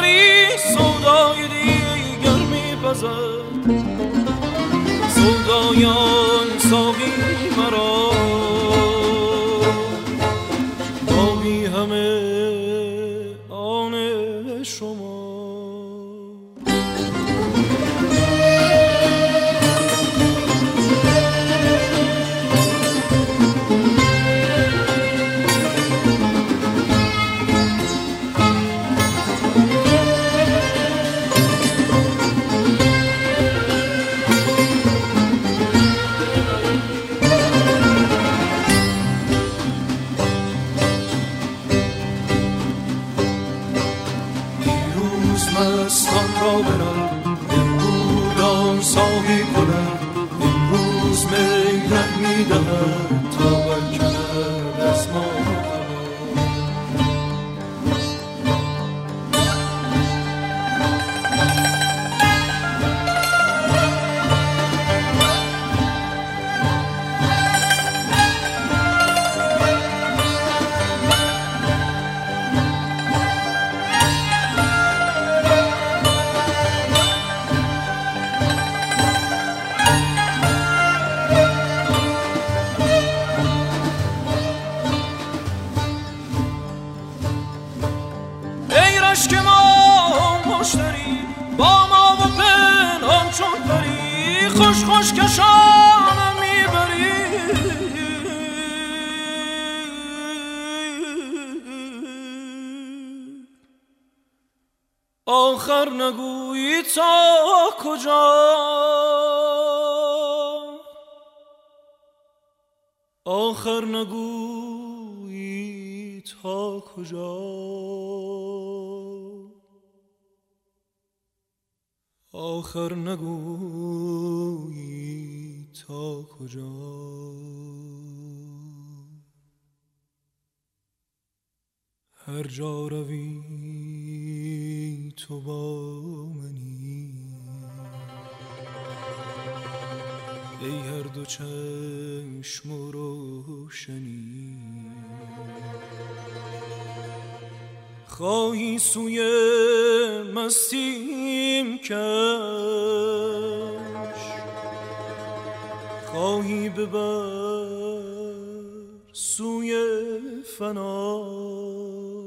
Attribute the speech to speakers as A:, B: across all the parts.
A: سری سودای دیگر میپزد. سودای آن ساقی خوش کشانم می‌بری. آخر نگویی تا کجا؟ آخر نگویی تا کجا؟ آخر نگویی تا کجا. هر جا روی تو با منی. ای هر دو چشم روشنی. خواهی سوی مستیم کش. خواهی ببر سوی فنا.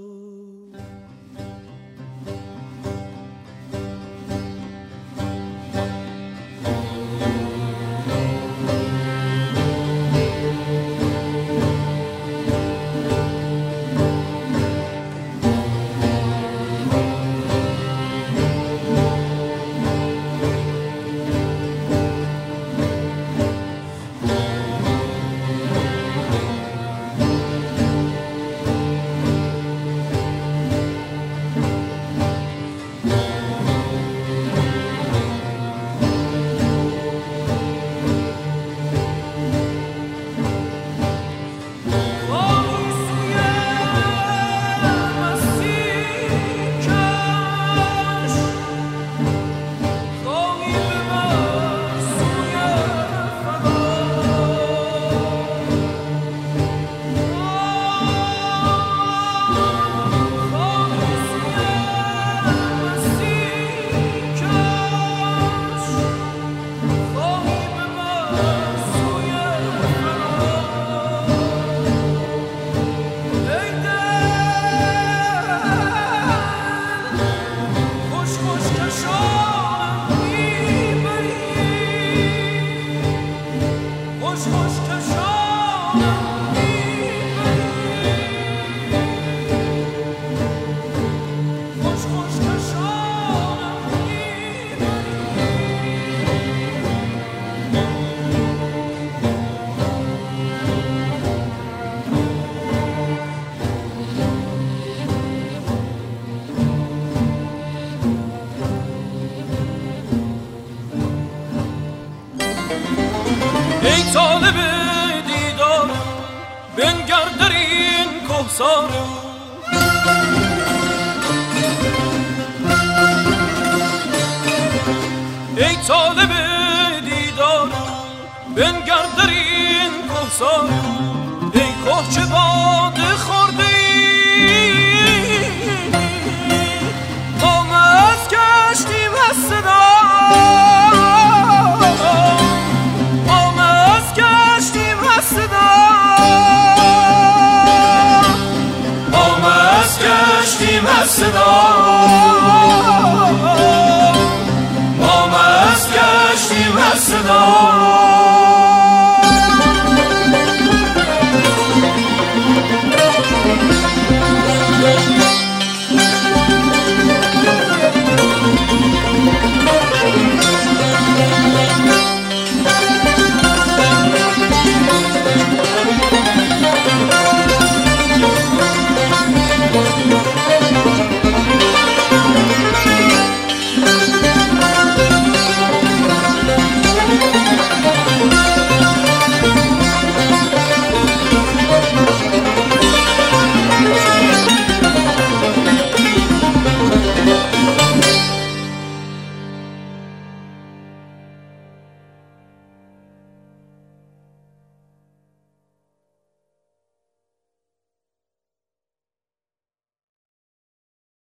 A: ای طالب دیدارم بنگر در این کوهسارم ای کوه چه باده خورده Rashi Rashi